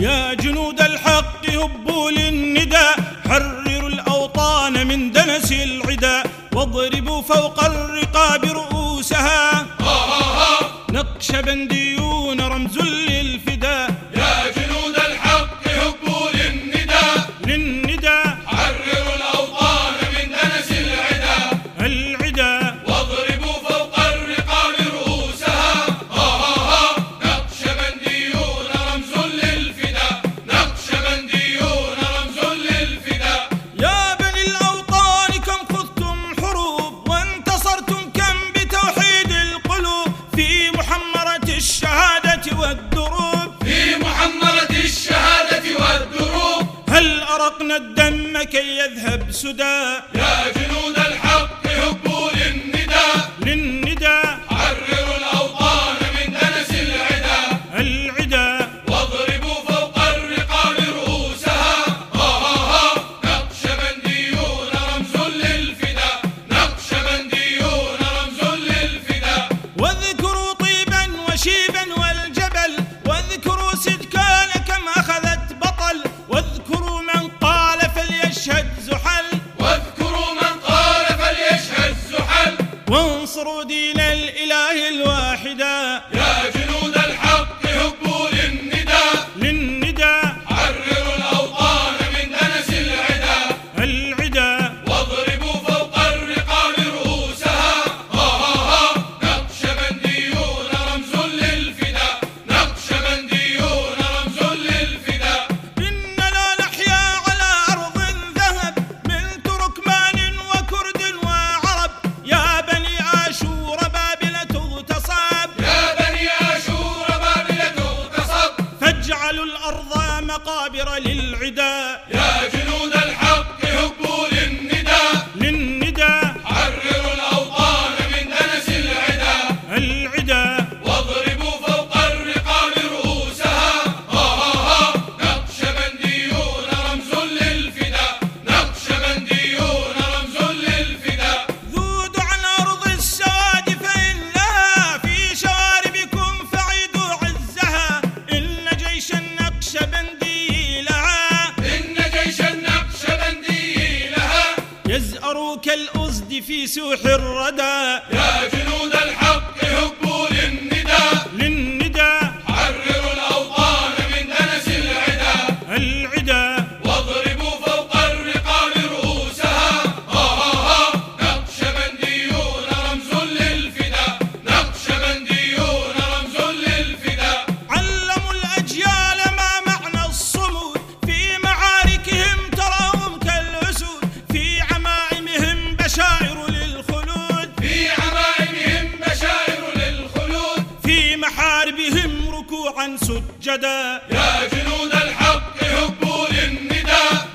يا جنود الحق هبوا للنداء حرروا الأوطان من دنس العدا واضربوا فوق الرقاب رؤوسها. نقش بندي سرقنا الدم كي يذهب سدى. يا جنود الحق هبوا للنداء نصر دين المقابر للعدا. كالأزد في سوح الردى. سجدا يا جنود الحق هبوا للنداء.